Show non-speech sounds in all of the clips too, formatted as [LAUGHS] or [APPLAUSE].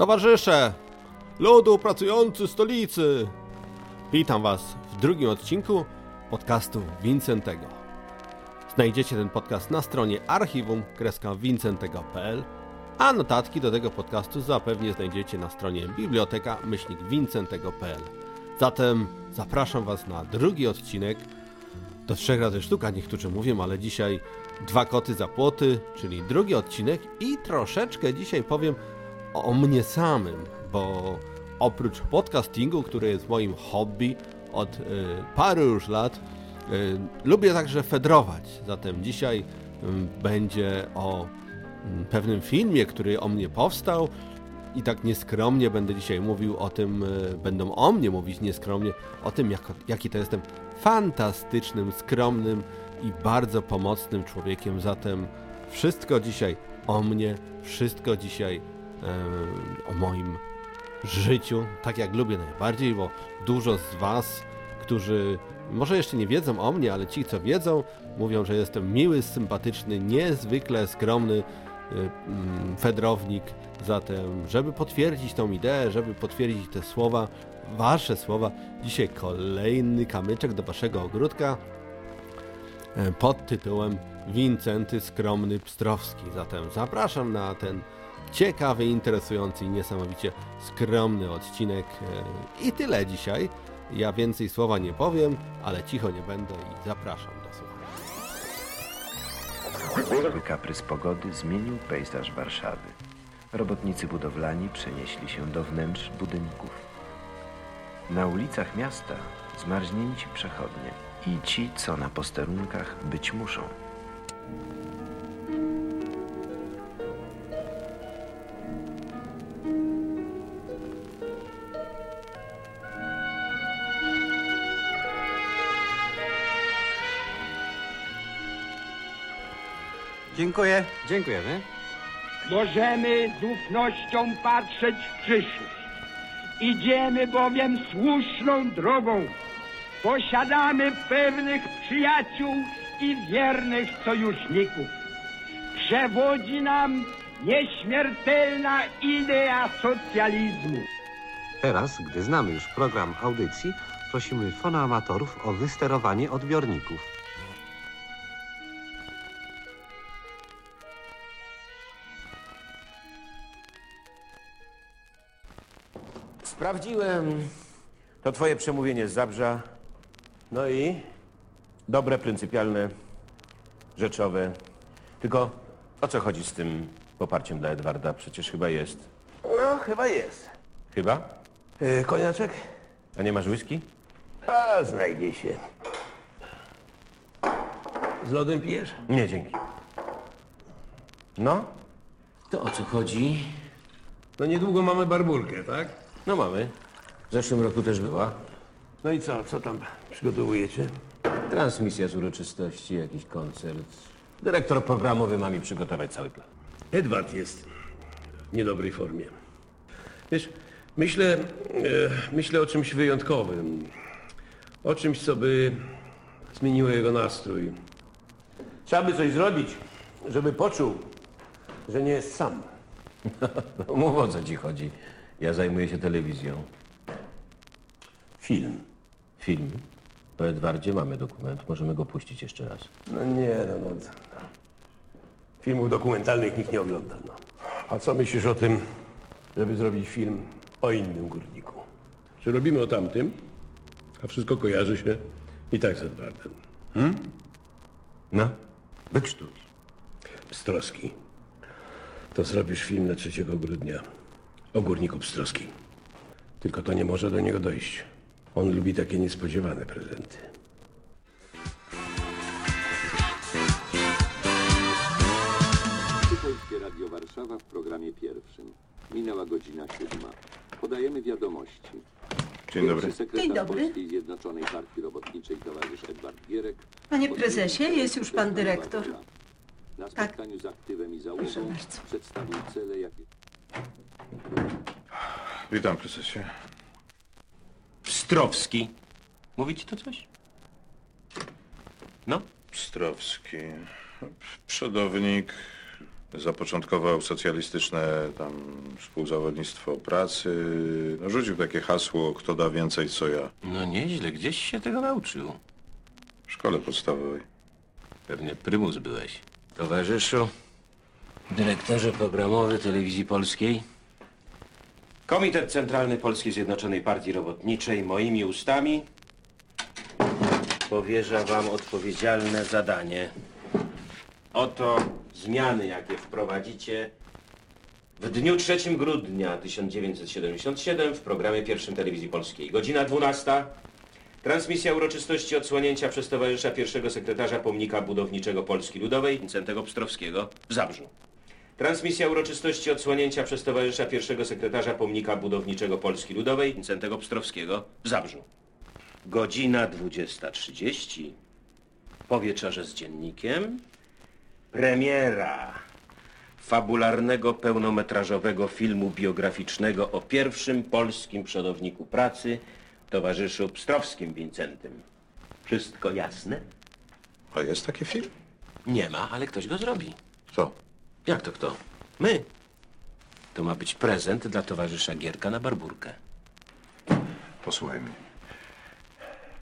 Towarzysze, ludu pracujący stolicy, witam Was w drugim odcinku podcastu Vincentego. Znajdziecie ten podcast na stronie archiwum vincentego.pl, a notatki do tego podcastu zapewnie znajdziecie na stronie biblioteka vincentego.pl. Zatem zapraszam Was na drugi odcinek. Do trzech razy sztuka niektórzy mówią, ale dzisiaj dwa koty za płoty, czyli drugi odcinek i troszeczkę dzisiaj powiem o mnie samym, bo oprócz podcastingu, który jest moim hobby od y, paru już lat, y, lubię także fedrować. Zatem dzisiaj y, będzie o pewnym filmie, który o mnie powstał. I tak nieskromnie będę dzisiaj mówił o tym, y, będą o mnie mówić nieskromnie, o tym, jak, jaki to jestem fantastycznym, skromnym i bardzo pomocnym człowiekiem. Zatem wszystko dzisiaj o mnie, wszystko dzisiaj o moim życiu, tak jak lubię najbardziej, bo dużo z Was, którzy może jeszcze nie wiedzą o mnie, ale ci, co wiedzą, mówią, że jestem miły, sympatyczny, niezwykle skromny y, mm, fedrownik. Zatem, żeby potwierdzić tą ideę, żeby potwierdzić te słowa, Wasze słowa, dzisiaj kolejny kamyczek do Waszego ogródka pod tytułem Wincenty Skromny Pstrowski. Zatem zapraszam na ten ciekawy, interesujący i niesamowicie skromny odcinek. E, I tyle dzisiaj. Ja więcej słowa nie powiem, ale cicho nie będę i zapraszam do słuchania. Zły kaprys pogody zmienił pejzaż Warszawy. Robotnicy budowlani przenieśli się do wnętrz budynków. Na ulicach miasta zmarznięci przechodnie i ci, co na posterunkach być muszą. Dziękuję. Dziękujemy. Możemy z ufnością patrzeć w przyszłość. Idziemy bowiem słuszną drogą. Posiadamy pewnych przyjaciół i wiernych sojuszników. Przewodzi nam nieśmiertelna idea socjalizmu. Teraz, gdy znamy już program audycji, prosimy fonoamatorów o wysterowanie odbiorników. Sprawdziłem to twoje przemówienie z Zabrza. No i dobre, pryncypialne, rzeczowe. Tylko o co chodzi z tym poparciem dla Edwarda? Przecież chyba jest. No, chyba jest. Chyba? Yy, koniaczek? A nie masz whisky? A, znajdzie się. Z lodem pijesz? Nie, dzięki. No? To o co chodzi? No niedługo mamy barbulkę, tak? No mamy. W zeszłym roku też była. No i co? Co tam przygotowujecie? Transmisja z uroczystości, jakiś koncert. Dyrektor programowy ma mi przygotować cały plan. Edward jest w niedobrej formie. Wiesz, myślę, e, myślę o czymś wyjątkowym. O czymś, co by zmieniło jego nastrój. Trzeba by coś zrobić, żeby poczuł, że nie jest sam. [LAUGHS] No, mów o co ci chodzi. Ja zajmuję się telewizją. Film. Film. Po Edwardzie mamy dokument. Możemy go puścić jeszcze raz. No nie, no, no. Filmów dokumentalnych nikt nie ogląda, no. A co myślisz o tym, żeby zrobić film o innym górniku? Czy robimy o tamtym, a wszystko kojarzy się i tak z Edwardem. No, wykrztuś. Pstrowski. To zrobisz film na 3 grudnia o górniku Pstrowskim. Tylko to nie może do niego dojść. On lubi takie niespodziewane prezenty. Polskie Radio Warszawa w programie pierwszym. Minęła godzina siódma. Podajemy wiadomości. Dzień dobry. Sekretarz Dzień dobry. Polskiej Zjednoczonej Partii Robotniczej towarzysz Edward Gierek. Panie prezesie, jest już pan dyrektor. Na Tak. spotkaniu z aktywem i Proszę załogą bardzo. przedstawił cele, jakie... Witam, prezesie. Pstrowski. Mówi ci to coś? No? Pstrowski. Przodownik Zapoczątkował socjalistyczne tam współzawodnictwo pracy. No, rzucił takie hasło, kto da więcej co ja. No nieźle, gdzieś się tego nauczył. W szkole podstawowej. Pewnie prymus byłeś. Towarzyszu, dyrektorze programowy Telewizji Polskiej. Komitet Centralny Polskiej Zjednoczonej Partii Robotniczej moimi ustami powierza wam odpowiedzialne zadanie. Oto zmiany, jakie wprowadzicie w dniu 3 grudnia 1977 w programie pierwszym Telewizji Polskiej. Godzina 12. Transmisja uroczystości odsłonięcia przez towarzysza pierwszego sekretarza Pomnika Budowniczego Polski Ludowej Wincentego Pstrowskiego w Zabrzu. Transmisja uroczystości odsłonięcia przez towarzysza pierwszego sekretarza Pomnika Budowniczego Polski Ludowej Wincentego Pstrowskiego w Zabrzu. Godzina 20.30. Po wieczorze z dziennikiem. Premiera fabularnego pełnometrażowego filmu biograficznego o pierwszym polskim przodowniku pracy, towarzyszu Pstrowskim Wincentym. Wszystko jasne? A jest taki film? Nie ma, ale ktoś go zrobi. Co? Jak to kto? My. To ma być prezent dla towarzysza Gierka na barburkę. Posłuchaj mnie.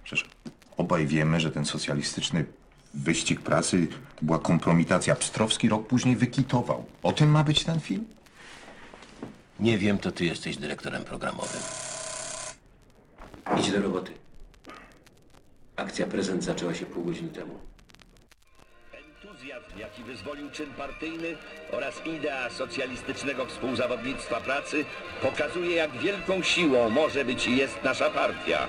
Przecież obaj wiemy, że ten socjalistyczny wyścig pracy to była kompromitacja. Pstrowski rok później wykitował. O tym ma być ten film? Nie wiem, to ty jesteś dyrektorem programowym. Idź do roboty. Akcja prezent zaczęła się pół godziny temu. Entuzjazm, jaki wyzwolił czyn partyjny oraz idea socjalistycznego współzawodnictwa pracy pokazuje, jak wielką siłą może być i jest nasza partia.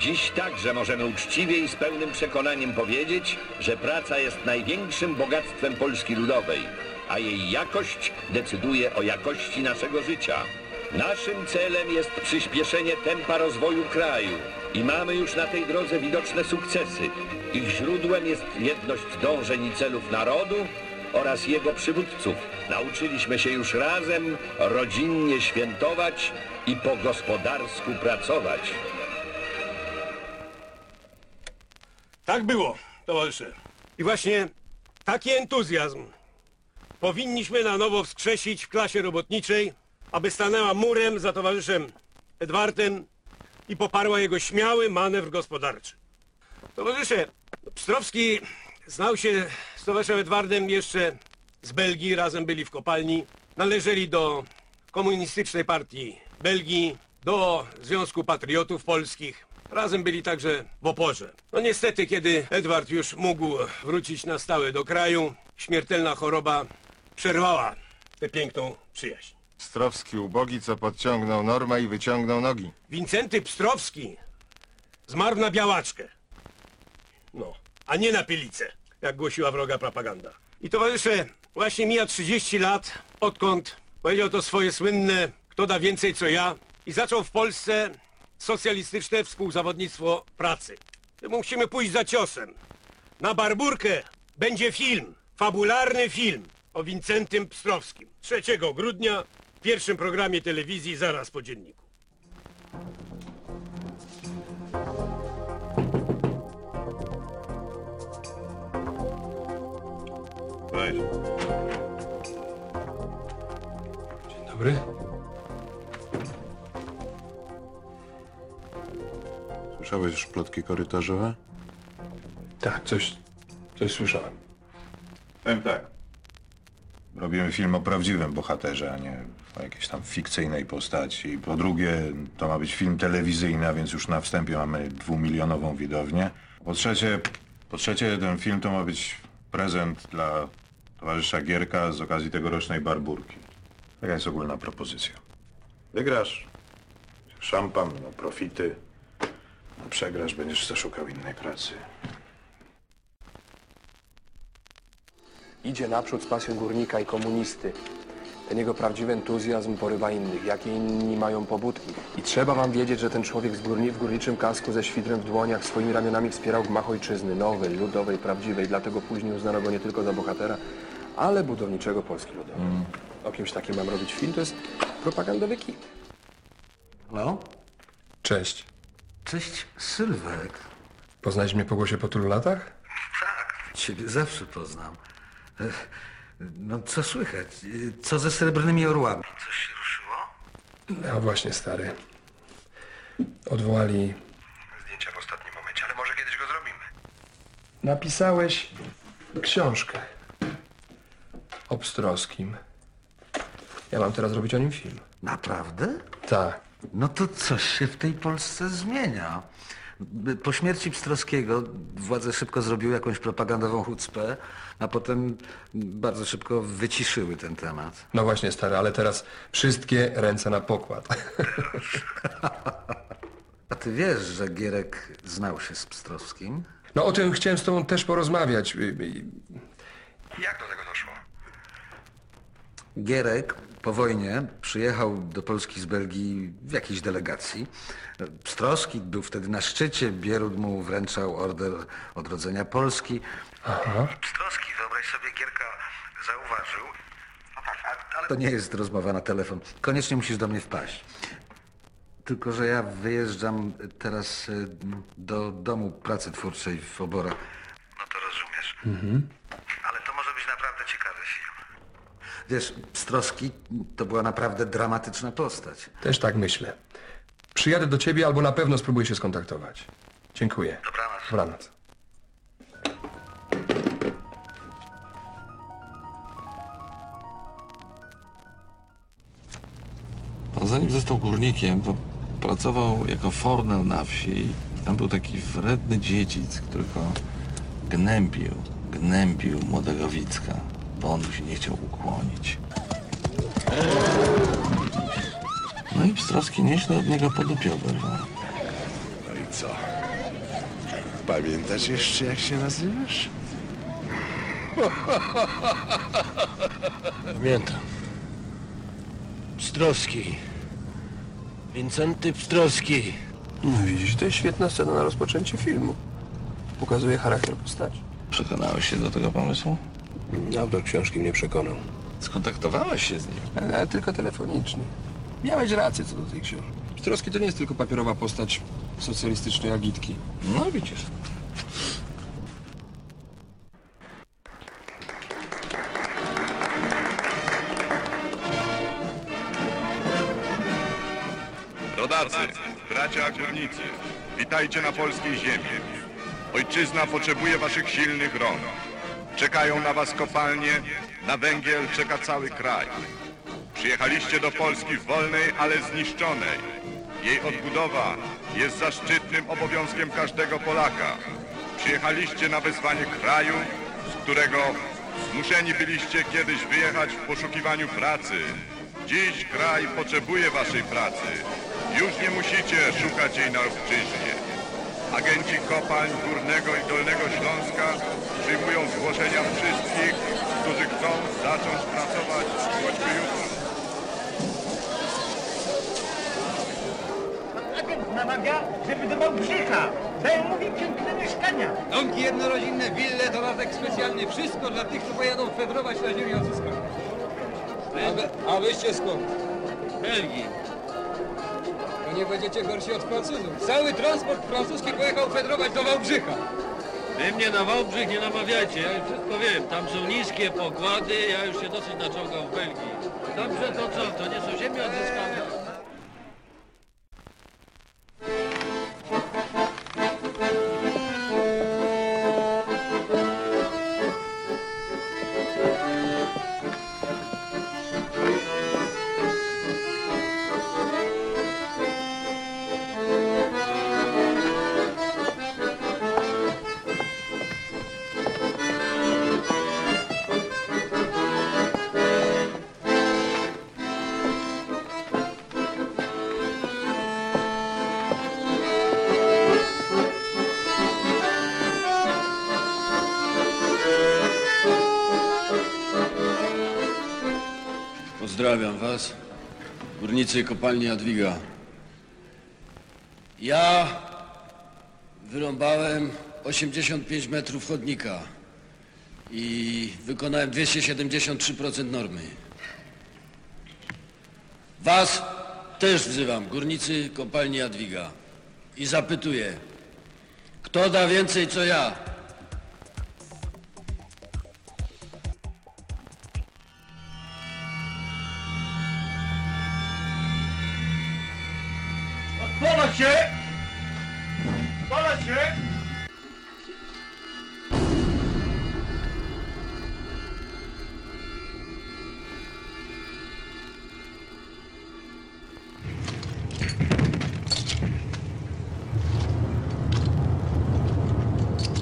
Dziś także możemy uczciwie i z pełnym przekonaniem powiedzieć, że praca jest największym bogactwem Polski Ludowej, a jej jakość decyduje o jakości naszego życia. Naszym celem jest przyspieszenie tempa rozwoju kraju i mamy już na tej drodze widoczne sukcesy. Ich źródłem jest jedność dążeń i celów narodu oraz jego przywódców. Nauczyliśmy się już razem rodzinnie świętować i po gospodarsku pracować. Tak było, towarzysze. I właśnie taki entuzjazm powinniśmy na nowo wskrzesić w klasie robotniczej, aby stanęła murem za towarzyszem Edwardem i poparła jego śmiały manewr gospodarczy. Towarzysze, Pstrowski znał się z towarzyszem Edwardem jeszcze z Belgii, razem byli w kopalni, należeli do komunistycznej partii Belgii, do Związku Patriotów Polskich. Razem byli także w oporze. No niestety, kiedy Edward już mógł wrócić na stałe do kraju, śmiertelna choroba przerwała tę piękną przyjaźń. Pstrowski ubogi, co podciągnął normę i wyciągnął nogi. Wincenty Pstrowski zmarł na białaczkę. No, a nie na pielicę, jak głosiła wroga propaganda. I towarzysze, właśnie mija 30 lat, odkąd powiedział to swoje słynne kto da więcej co ja i zaczął w Polsce socjalistyczne współzawodnictwo pracy. Musimy pójść za ciosem. Na Barburkę będzie film, fabularny film o Wincentym Pstrowskim. 3 grudnia pierwszym programie telewizji zaraz po dzienniku. Weź. Dobry. Słyszałeś już plotki korytarzowe? Tak, coś, coś słyszałem. Powiem tak. Robimy film o prawdziwym bohaterze, a nie o jakiejś tam fikcyjnej postaci. Po drugie, to ma być film telewizyjny, a więc już na wstępie mamy dwumilionową widownię. Po trzecie, po trzecie ten film to ma być prezent dla towarzysza Gierka z okazji tegorocznej barburki. Taka jest ogólna propozycja. Wygrasz szampan, no profity. No przegrasz, będziesz szukał innej pracy. Idzie naprzód z pasją górnika i komunisty. Ten jego prawdziwy entuzjazm porywa innych, jakie inni mają pobudki. I trzeba wam wiedzieć, że ten człowiek z górni, w górniczym kasku ze świdrem w dłoniach swoimi ramionami wspierał gmach ojczyzny, nowej, ludowej, prawdziwej. Dlatego później uznano go nie tylko za bohatera, ale budowniczego Polski Ludowej. O kimś takim mam robić film, to jest propagandowy kit. No? Cześć. Cześć, Sylwek. Poznałeś mnie po głosie po tylu latach? Tak, ciebie zawsze poznam. No co słychać? Co ze srebrnymi orłami? Coś się ruszyło? No właśnie, stary. Odwołali zdjęcia w ostatnim momencie, ale może kiedyś go zrobimy. Napisałeś książkę o Pstrowskim. Ja mam teraz robić o nim film. Naprawdę? Tak. No to coś się w tej Polsce zmienia. Po śmierci Pstrowskiego władze szybko zrobiły jakąś propagandową chucpę, a potem bardzo szybko wyciszyły ten temat. No właśnie, stary, ale teraz wszystkie ręce na pokład. [LAUGHS] A ty wiesz, że Gierek znał się z Pstrowskim? No o tym chciałem z tobą też porozmawiać. Jak do tego doszło? Gierek po wojnie przyjechał do Polski z Belgii w jakiejś delegacji. Pstrowski był wtedy na szczycie, Bierut mu wręczał order odrodzenia Polski. Aha. Pstrowski, wyobraź sobie, Gierka zauważył. Ale to nie jest rozmowa na telefon. Koniecznie musisz do mnie wpaść. Tylko, że ja wyjeżdżam teraz y, do domu pracy twórczej w Oborach. No to rozumiesz. Mhm. Ale to może być naprawdę ciekawy film. Wiesz, Pstrowski to była naprawdę dramatyczna postać. Też tak myślę. Przyjadę do ciebie albo na pewno spróbuję się skontaktować. Dziękuję. Dobranoc. Dobranoc. A zanim został górnikiem, to pracował jako fornel na wsi. Tam był taki wredny dziedzic, który go gnębił, gnębił młodego Wicka, bo on mu się nie chciał ukłonić. No i Pstrowski nieźle od niego podupiał oberwał. No i co? Pamiętasz jeszcze, jak się nazywasz? [LAUGHS] Pamiętam. Pstrowski. Wincenty Pstrowski. No widzisz, to jest świetna scena na rozpoczęcie filmu. Pokazuje charakter postaci. Przekonałeś się do tego pomysłu? Autor książki mnie przekonał. Skontaktowałeś się z nim? Ale tylko telefonicznie. Miałeś rację co do tej książki. Pstrowski to nie jest tylko papierowa postać socjalistycznej agitki. No widzisz. Rodacy, bracia górnicy, witajcie na polskiej ziemi. Ojczyzna potrzebuje waszych silnych rąk. Czekają na was kopalnie, na węgiel czeka cały kraj. Przyjechaliście do Polski wolnej, ale zniszczonej. Jej odbudowa jest zaszczytnym obowiązkiem każdego Polaka. Przyjechaliście na wezwanie kraju, z którego zmuszeni byliście kiedyś wyjechać w poszukiwaniu pracy. Dziś kraj potrzebuje waszej pracy. Już nie musicie szukać jej na obczyźnie. Agenci kopalń Górnego i Dolnego Śląska przyjmują zgłoszenia wszystkich, którzy chcą zacząć pracować choćby jutro. Agent namawia, żeby do Wałbrzycha. Dają mu piękne mieszkania. Domki jednorodzinne, wille, dodatek specjalny. Wszystko dla tych, co pojadą fedrować na ziemię odzyskaną. A, wy, a wyście skąd? Belgii. Nie będziecie gorsi od Francuzów. Cały transport francuski pojechał fedrować do Wałbrzycha. Wy mnie na Wałbrzych nie namawiajcie, ja już wszystko wiem. Tam są niskie pokłady, ja już się dosyć naciągał w Belgii. Dobrze, to co? To nie są ziemie odzyskane? Pozdrawiam was, górnicy kopalni Jadwiga. Ja wyrąbałem 85 metrów chodnika i wykonałem 273% normy. Was też wzywam, górnicy kopalni Jadwiga. I zapytuję, kto da więcej co ja? Pola się! Pola się!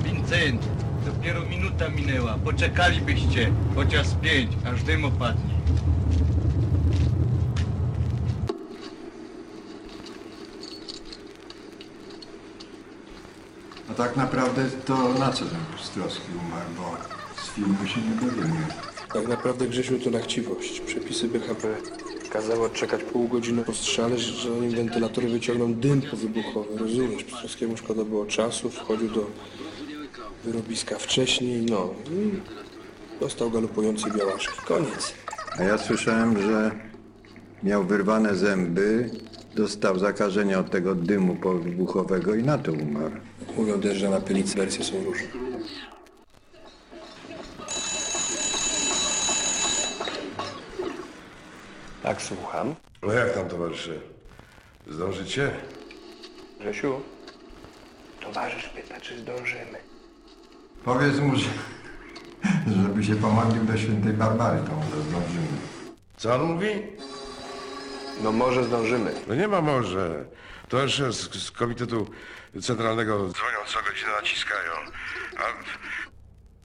Vincent, dopiero minuta minęła. Poczekalibyście chociaż pięć, aż dym opadnie. A tak naprawdę to na co ten Ostrowski umarł, bo z filmu się nie dowiemy. Tak naprawdę Grzesiu to na chciwość. Przepisy BHP kazały odczekać pół godziny po strzale, że zanim wentylatory wyciągną dym powybuchowy. Rozumiesz, Pstrowskiemu szkoda było czasu, wchodził do wyrobiska wcześniej, no i dostał galopujący białaszki. Koniec. A ja słyszałem, że miał wyrwane zęby, dostał zakażenia od tego dymu powybuchowego i na to umarł. Mówią też, że na pylicy wersje są różne. Tak, słucham. No jak tam, towarzysze? Zdążycie? Grzesiu, towarzysz pyta, czy zdążymy. Powiedz mu, że, żeby się pomodlił do świętej Barbary, to może zdążymy. Co on mówi? No może zdążymy. No nie ma może. Towarzysze z, z Komitetu Centralnego dzwonią co godzinę, naciskają. A,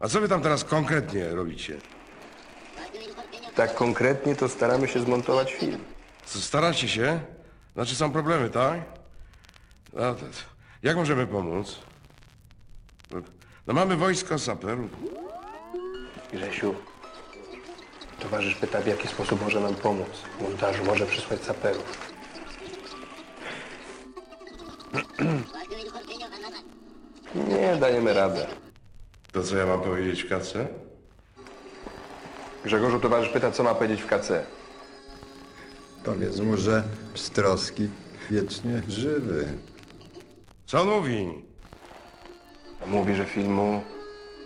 a co wy tam teraz konkretnie robicie? Tak konkretnie to staramy się zmontować film. Co, staracie się? Znaczy są problemy, tak? No, to, jak możemy pomóc? No, no mamy wojsko saperów. Grzesiu, towarzysz pyta, w jaki sposób może nam pomóc. W montażu może przysłać saperów. Nie, dajemy radę. To co ja mam powiedzieć w kace? Grzegorzu, towarzysz pyta, co ma powiedzieć w KC. Powiedz mu, że Pstrowski wiecznie żywy. Co mówi? Mówi, że filmu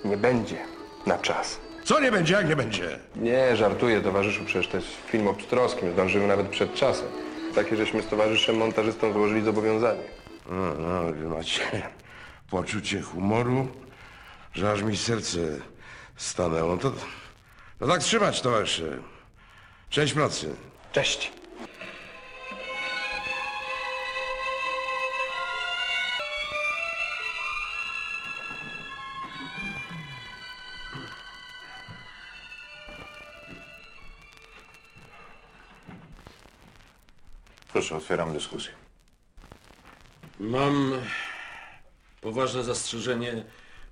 nie będzie na czas. Co nie będzie, jak nie będzie? Nie, żartuję, towarzyszu, przecież to jest film o Pstrowskim. Zdążymy nawet przed czasem. Takie, żeśmy z towarzyszem montażystą złożyli zobowiązanie. No, no, wy macie poczucie humoru, że aż mi serce stanęło. No to, no tak trzymać, towarzysze. Cześć pracy. Cześć. Proszę, otwieram dyskusję. Mam poważne zastrzeżenie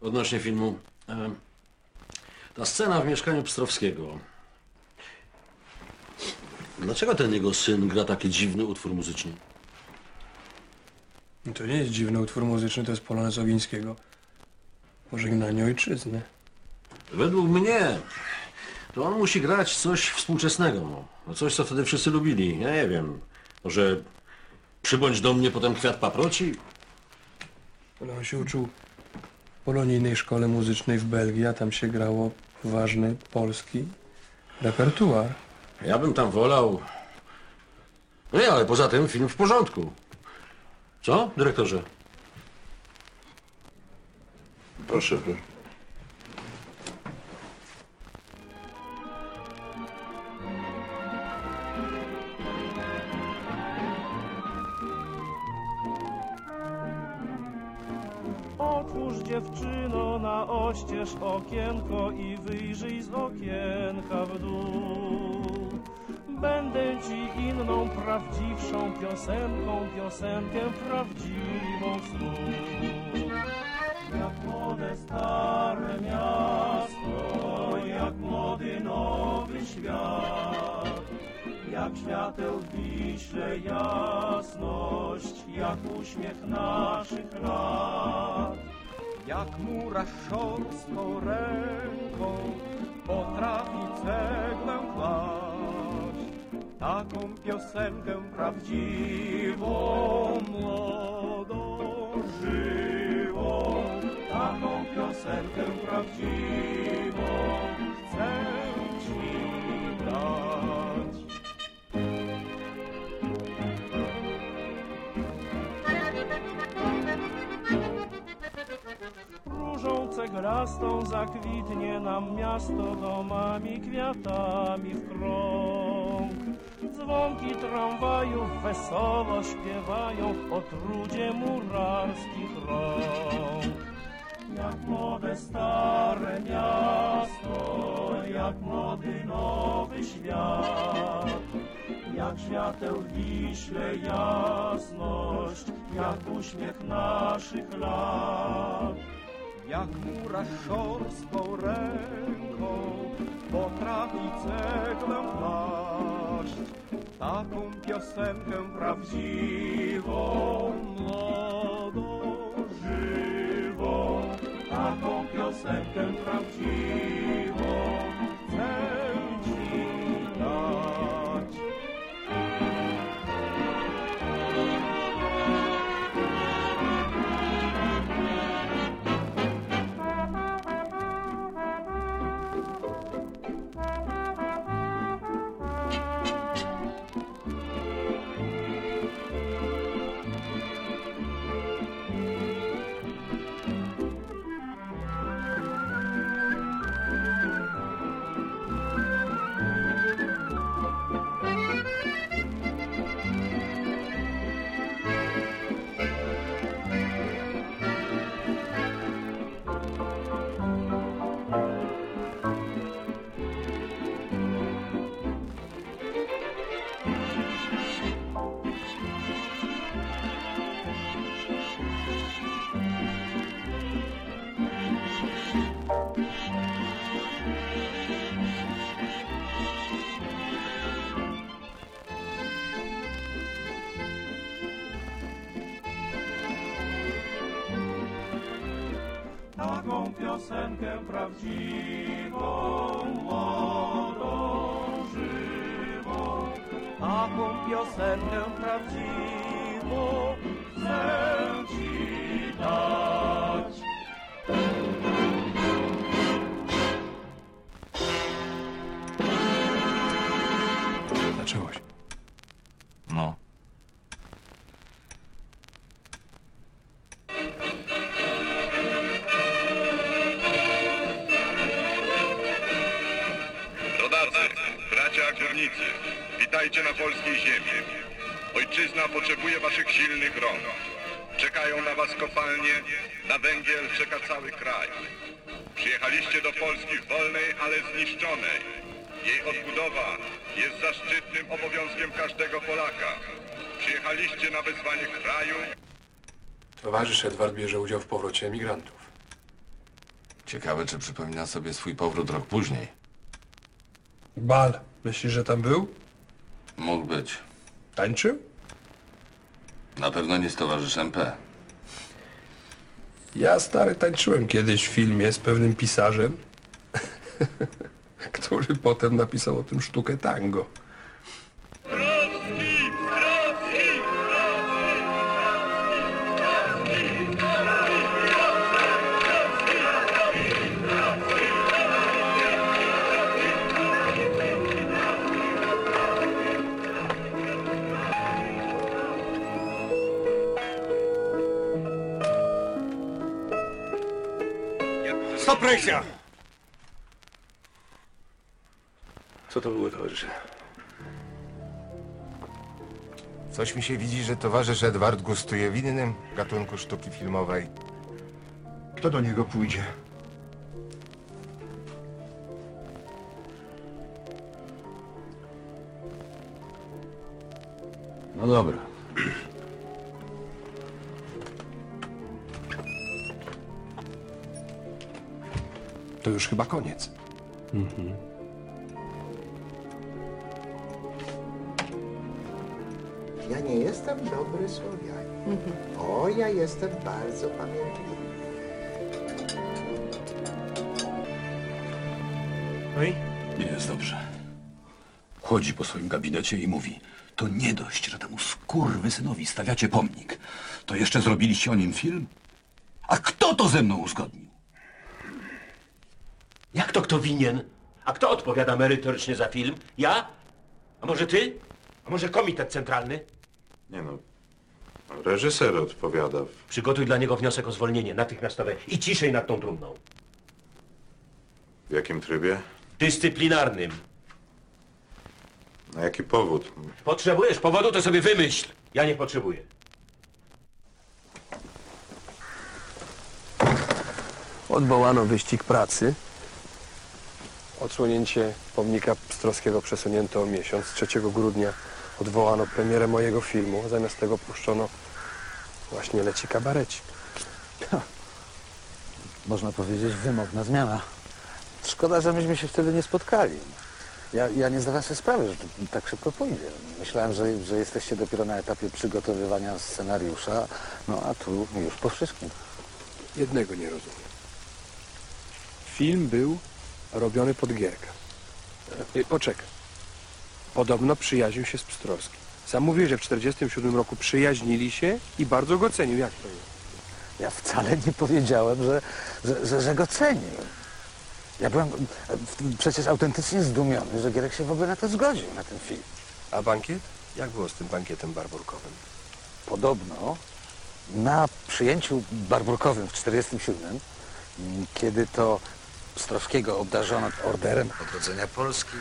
odnośnie filmu. E, Ta scena w mieszkaniu Pstrowskiego. Dlaczego ten jego syn gra taki dziwny utwór muzyczny? No To nie jest dziwny utwór muzyczny, to jest polonez Ogińskiego. Pożegnanie ojczyzny. Według mnie to on musi grać coś współczesnego. No. No coś, co wtedy wszyscy lubili. Ja nie wiem. Może przybądź do mnie potem kwiat paproci? Ale on się uczył w polonijnej szkole muzycznej w Belgii, a tam się grało ważny polski repertuar. Ja bym tam wolał. No nie, ale poza tym film w porządku. Co, dyrektorze? Proszę. Otwórz oścież okienko i wyjrzyj z okienka w dół. Będę ci inną, prawdziwszą piosenką, piosenkę prawdziwą snów. Jak młode stare miasto, jak młody nowy świat. Jak świateł Wiśle jasność, jak uśmiech naszych lat. Jak murarz szorstką ręką potrafi cegłę kłaść. Taką piosenkę prawdziwą, młodą, żywą. Taką piosenkę prawdziwą Iglaską zakwitnie nam miasto domami, kwiatami w krąg. Dzwonki tramwajów wesoło śpiewają o trudzie murarskich rąk. Jak młode stare miasto, jak młody nowy świat. Jak świateł Wiśle jasność, jak uśmiech naszych lat. Jak murarz szorstką ręką potrafi ceglę kłaść. Taką piosenkę prawdziwą, młodą, żywą. Taką piosenkę prawdziwą piosenkę prawdziwą, młodą, żywą. Taką piosenkę prawdziwą chcę ci dać. Zaczęło się. No. Potrzebuje waszych silnych rąk. Czekają na was kopalnie, na węgiel czeka cały kraj. Przyjechaliście do Polski wolnej, ale zniszczonej. Jej odbudowa jest zaszczytnym obowiązkiem każdego Polaka. Przyjechaliście na wezwanie kraju, Towarzysz Edward bierze udział w powrocie emigrantów. Ciekawe, czy przypomina sobie swój powrót rok później. Bal. Myślisz, że tam był? Mógł być. Tańczył? Na pewno nie z towarzyszem MP. Ja stary tańczyłem kiedyś w filmie z pewnym pisarzem, [LAUGHS] który potem napisał o tym sztukę tango. Co to było, towarzysze? Coś mi się widzi, że towarzysz Edward gustuje w innym gatunku sztuki filmowej. Kto do niego pójdzie? No dobra. To już chyba koniec. Mhm. Ja nie jestem dobry Słowianin. O, ja jestem bardzo pamiętliwy. No i? Nie jest dobrze. Chodzi po swoim gabinecie i mówi to nie dość, że temu skurwysynowi stawiacie pomnik. To jeszcze zrobiliście o nim film? A kto to ze mną uzgodnił? Jak to kto winien? A kto odpowiada merytorycznie za film? Ja? A może ty? A może komitet centralny? Nie no, reżyser odpowiada. Przygotuj dla niego wniosek o zwolnienie natychmiastowe i ciszej nad tą trumną. W jakim trybie? Dyscyplinarnym. Na jaki powód? Potrzebujesz powodu, to sobie wymyśl. Ja nie potrzebuję. Odwołano wyścig pracy. Odsłonięcie pomnika Pstrowskiego przesunięto o miesiąc. 3 grudnia odwołano premierę mojego filmu. Zamiast tego puszczono właśnie leci kabarecik. Można powiedzieć wymowna zmiana. Szkoda, że myśmy się wtedy nie spotkali. Ja, ja nie zdawałem sobie sprawy, że to tak szybko pójdzie. Myślałem, że, że jesteście dopiero na etapie przygotowywania scenariusza, no a tu już po wszystkim. Jednego nie rozumiem. Film był robiony pod Gierka. E, Poczekaj. Podobno przyjaźnił się z Pstrowskim. Sam mówił, że w 1947 roku przyjaźnili się i bardzo go cenił. Jak to jest? Ja wcale nie powiedziałem, że, że, że, że go cenię. Ja byłem e, w- przecież autentycznie zdumiony, że Gierek się w ogóle na to zgodził, na ten film. A bankiet? Jak było z tym bankietem barburkowym? Podobno na przyjęciu barburkowym w 1947, m, kiedy to Strowskiego obdarzono orderem odrodzenia Polski,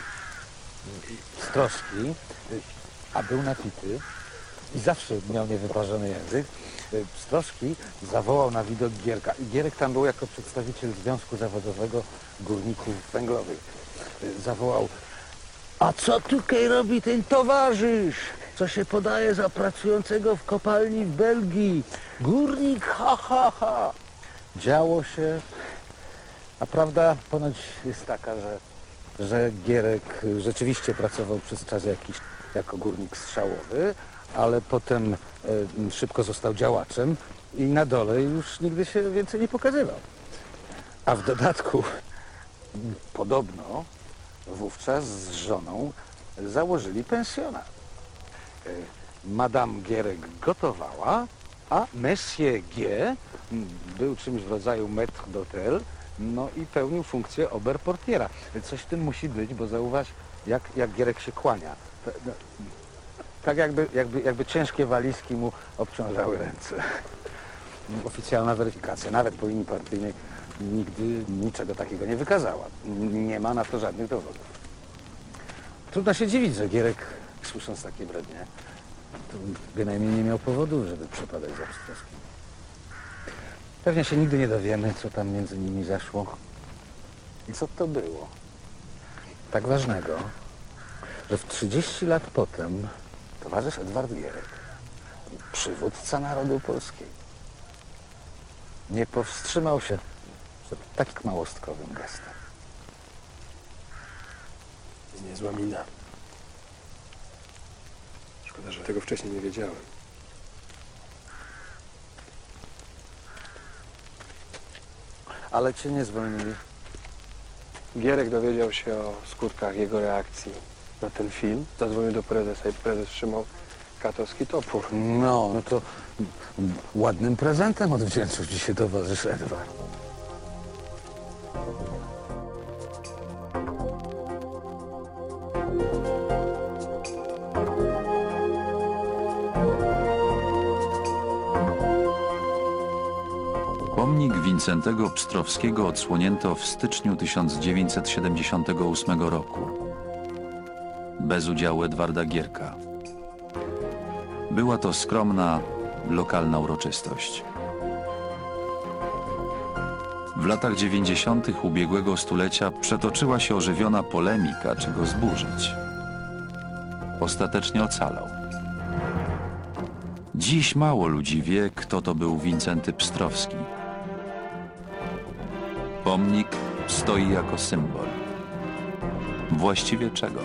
Strowski, y, a był napity i zawsze miał niewyparzony język, y, Strowski zawołał na widok Gierka. I Gierek tam był jako przedstawiciel Związku Zawodowego Górników Węglowych. Y, Zawołał a co tutaj robi ten towarzysz, co się podaje za pracującego w kopalni w Belgii? Górnik, ha, ha, ha. Działo się, a prawda ponoć jest taka, że, że Gierek rzeczywiście pracował przez czas jakiś jako górnik strzałowy, ale potem e, szybko został działaczem i na dole już nigdy się więcej nie pokazywał. A w dodatku podobno wówczas z żoną założyli pensjonat. E, Madame Gierek gotowała, a Monsieur G był czymś w rodzaju maître d'hôtel, no i pełnił funkcję oberportiera. Coś w tym musi być, bo zauważ, jak, jak Gierek się kłania. No, Tak jakby, jakby, jakby ciężkie walizki mu obciążały ręce. Oficjalna weryfikacja, nawet po linii partyjnej, nigdy niczego takiego nie wykazała. Nie ma na to żadnych dowodów. Trudno się dziwić, że Gierek, słysząc takie brednie, to bynajmniej nie miał powodów, żeby przepadać za Pstrowskim. Pewnie się nigdy nie dowiemy, co tam między nimi zaszło i co to było. Tak ważnego, że w 30 lat potem towarzysz Edward Gierek, przywódca narodu polskiego, nie powstrzymał się przed tak małostkowym gestem. Niezła mina. Szkoda, że tego wcześniej nie wiedziałem. Ale cię nie zwolnili. Gierek dowiedział się o skutkach jego reakcji na ten film. Zadzwonił do prezesa i prezes trzymał katowski topór. No, no to ładnym prezentem odwdzięczył ci się towarzysz Edward. Wincentego Pstrowskiego odsłonięto w styczniu 1978 roku. Bez udziału Edwarda Gierka. Była to skromna, lokalna uroczystość. W latach 90. ubiegłego stulecia przetoczyła się ożywiona polemika, czy go zburzyć. Ostatecznie ocalał. Dziś mało ludzi wie, kto to był Wincenty Pstrowski. Pomnik stoi jako symbol. Właściwie czego?